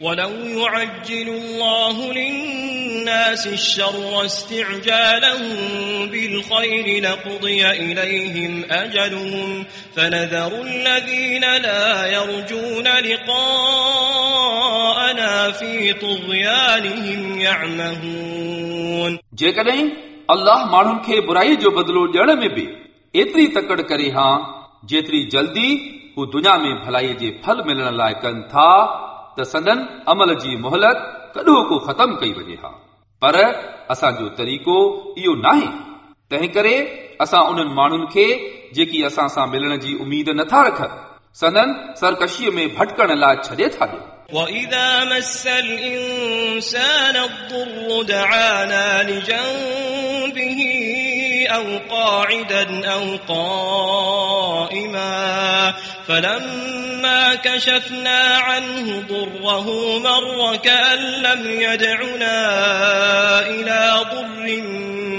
ولو يعجل الله للناس الشر استعجالهم بالخير لقضي إليهم أجلهم فنذر الذين لا يرجون لقاءنا في طغيانهم يعمهون जेकॾहिं अल्लाह माण्हुनि खे बुराई जो बदिलो ॾियण में बि एतिरी तकड़ करे हा जेतिरी जल्दी हू दुनिया में भलाईअ जे फल मिलण लाइ कनि था त सदन अमल जी मोहलत कॾो को ख़तम कई वञे हा पर असांजो तरीक़ो इहो नाहे तंहिं करे असां उन्हनि माण्हुनि खे जेकी असां सां मिलण जी उमीद नथा रखनि सदन सरकशीअ में भटकण लाइ छॾे था ॾियूं وإذا مس الإنسان الضر دعانا لجنبه أو قاعدا أو قائما فلما كشفنا عنه ضره مر كأن لم يدعنا إلى ضر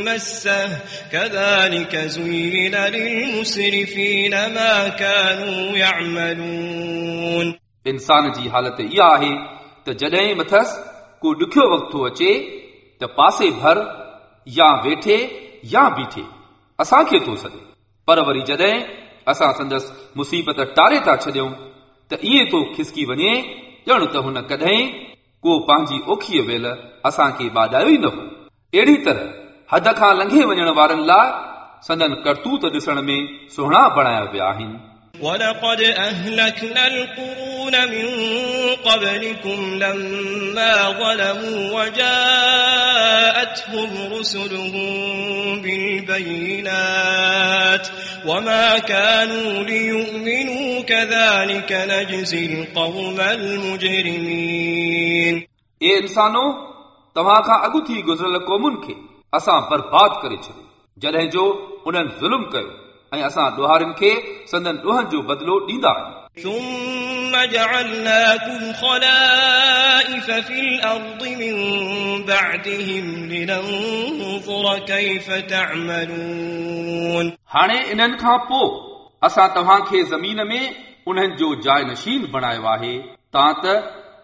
مسه كذلك زين للمسرفين ما كانوا يعملون इंसान जी हालत इहा आहे त जॾहिं मथसि को ॾुखियो वक़्तु थो अचे त पासे भर या वेठे या बीठे असांखे थो सॾे पर वरी जॾहिं असां संदसि मुसीबत टारे था छॾियूं ته ائين ٿو کسڪي وڃي ڄڻ ته هن ڪڏهن ڪو پنهنجي اوکيءَ ويل اسان کي باڄايو ئي نه هو. اهڙي طرح حد کان لنگهي وڃڻ وارن لاءِ سندن ڪرتوت ڏسڻ ۾ سهڻا بڻايا ويا آهن ولقد أهلكنا القرون من قبلكم لما ظلموا وجاءتهم رسلهم بالبينات وما كانوا ليؤمنوا كذلك نجزي القوم المجرمين ए इंसानो तव्हां खां अॻु थी गुज़िरियल क़ौमुनि खे असां बर्बाद करे छॾियो जॾहिं जो उन्हनि ज़ुल्म कयो ऐं असां ॾोहारियुनि खे संदन ॾोहनि जो बदिलो ॾींदा आहियूं ثم جعلناكم خلائف في الأرض من بعدهم لننظر كيف تعملون हाणे इन्हनि खां पोइ असां तव्हां खे ज़मीन में उन्हनि जो जाइ नशीन बणायो आहे तां त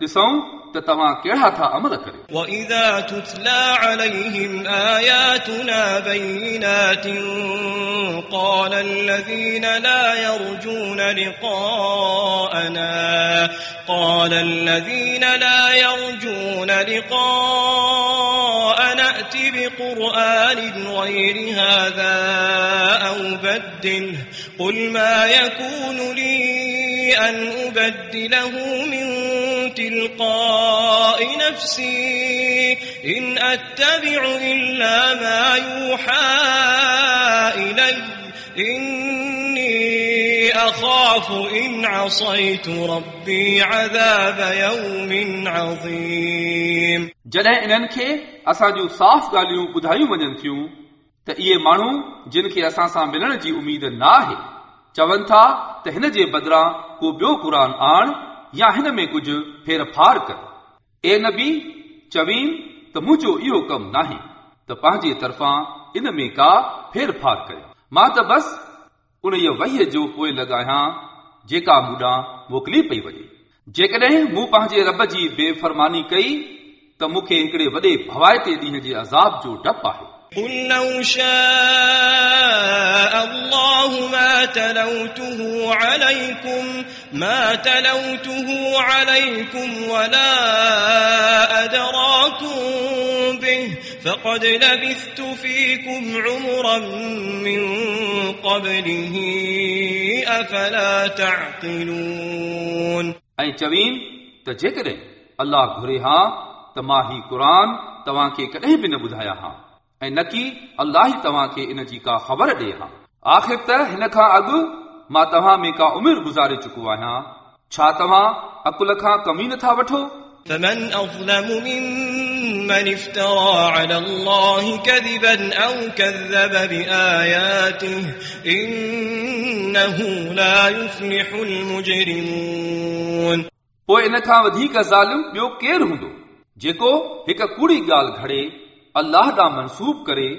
ॾिसूं त तव्हां कहिड़ा था अमल करियो وإذا تتلى عليهم آياتنا بينات قال الذين لا يرجون لقاءنا قال الذين لا يرجون لقاءنا ائت بقرآن غير هذا أو بدله قل ما يكون لي أن أبدله من تلقاء نفسي إن أتبع إلا ما يوحى إلي إني أخاف إن عصيت ربي عذاب يوم عظيم जॾहिं इन्हनि खे असां जूं साफ़ ॻाल्हियूं ॿुधायूं वञनि थियूं त इहे माण्हू जिन खे असां सां मिलण जी उमीद न आहे चवनि था त हिन जे बदिरां को ॿियो क़ुर आण या हिन में कुझु फेर फार कर ए नबी चवीन त मुंहिंजो इहो कमु नाहे त पंहिंजे तरफ़ां इन में का फेर फार कयो मां त बसि उन वहीअ जो पोइ लॻायां जेका मूंॾां मोकिली पई वञे जेकॾहिं मूं पंहिंजे रब जी बेफ़रमानी कई त मूंखे हिकिड़े वॾे भवाइते ॾींहं जे अज़ाब जो डपु आहे قل لو شاء الله ما تلوته عليكم ما تلوته عليكم ولا أدراكم به فقد لبثت فيكم عمرا من قبله أفلا تعقلون ऐं चवीन त जेकॾहिं अल्लाह घुरे हा त मां ही क़ुर तव्हांखे कॾहिं बि न ॿुधाया हा ऐं न की अल्लाह ई तव्हांखे इन जी का ख़बर ॾिए हा आख़िर त हिन खां अॻु मां तव्हां में का उमिरि गुज़ारे चुको आहियां छा तव्हां अकुल खां कमी नथा वठो فمن أظلم ممن افترى على الله كذبا أو كذب بآياته إنه لا يفلح المجرمون पोइ इन खां वधीक ज़ालिम ॿियो केरु हूंदो जेको हिकु कूड़ी ॻाल्हि घड़े अल्लाह ॾांहुं मनसूब करे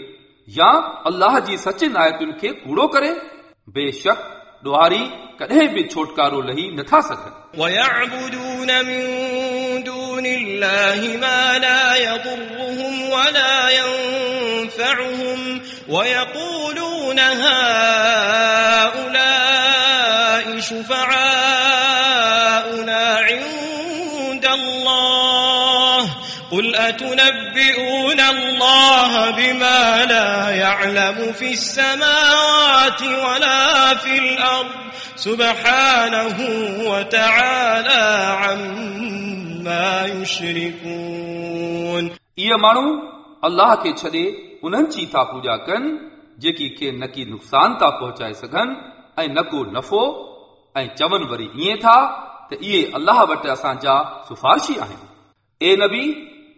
या अल्लाह जी सचिन आयतुनि खे कूड़ो करे बेशक ॾोहारी कॾहिं बि छोटकारो लही नथा सघनि ويعبدون من دون الله ما لا يضرهم ولا ينفعهم ويقولون هؤلاء شفعاؤنا قل أتنبئون الله بما لا يعلم في السماوات ولا في الأرض سبحانه وتعالى عما يشركون इहे माण्हू अलाह खे छॾे उन्हनि जी था पूॼा कनि जेकी के न की नुक़सान था पहुचाए सघनि ऐं न को नफ़ो ऐं चवनि वरी ईअं था त इहे अलाह वटि असांजा सिफारशी आहिनि ए नबी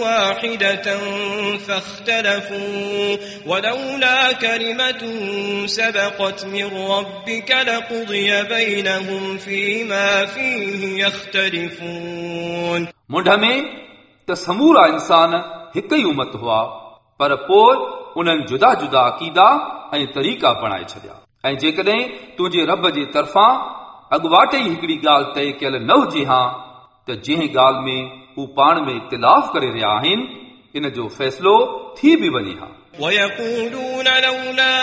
واحدة فاختلفوا ولولا كلمة سبقت من ربك لقضي بينهم فيما فيه يختلفون मुंड में त समूरा इंसान हिकु ई उमत हुआ पर पोइ उन्हनि जुदा जुदा अक़ीदा ऐं तरीक़ा बणाए छॾिया ऐं जेकॾहिं तुंहिंजे रब जे तरफ़ां अॻुवाट ई हिकिड़ी ॻाल्हि तइ कयल न हुजे हा त जंहिं ॻाल्हि में हू पाण में इख़्तिलाफ़ करे रहिया आहिनि इन जो फ़ैसिलो थी बि वञे हा ويقولون لولا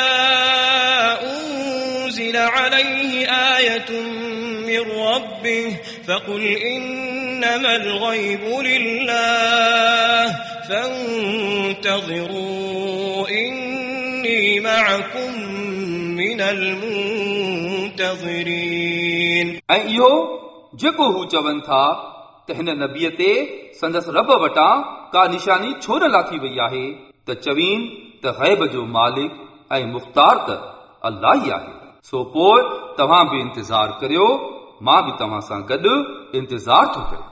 أنزل عليه آية من ربه فقل إنما الغيب لله فانتظروا إني معكم من المنتظرين ऐं इहो जेको हू चवनि था त हिन नबीअ ते संदसि रब वटां का निशानी छो न लाथी वई आहे त चवीन त ग़ैब जो मालिक ऐं मुख़्तार त अलाह ई आहे सो पोइ तव्हां बि इंतज़ार करियो मां बि तव्हां सां गॾु इंतज़ार थो करियां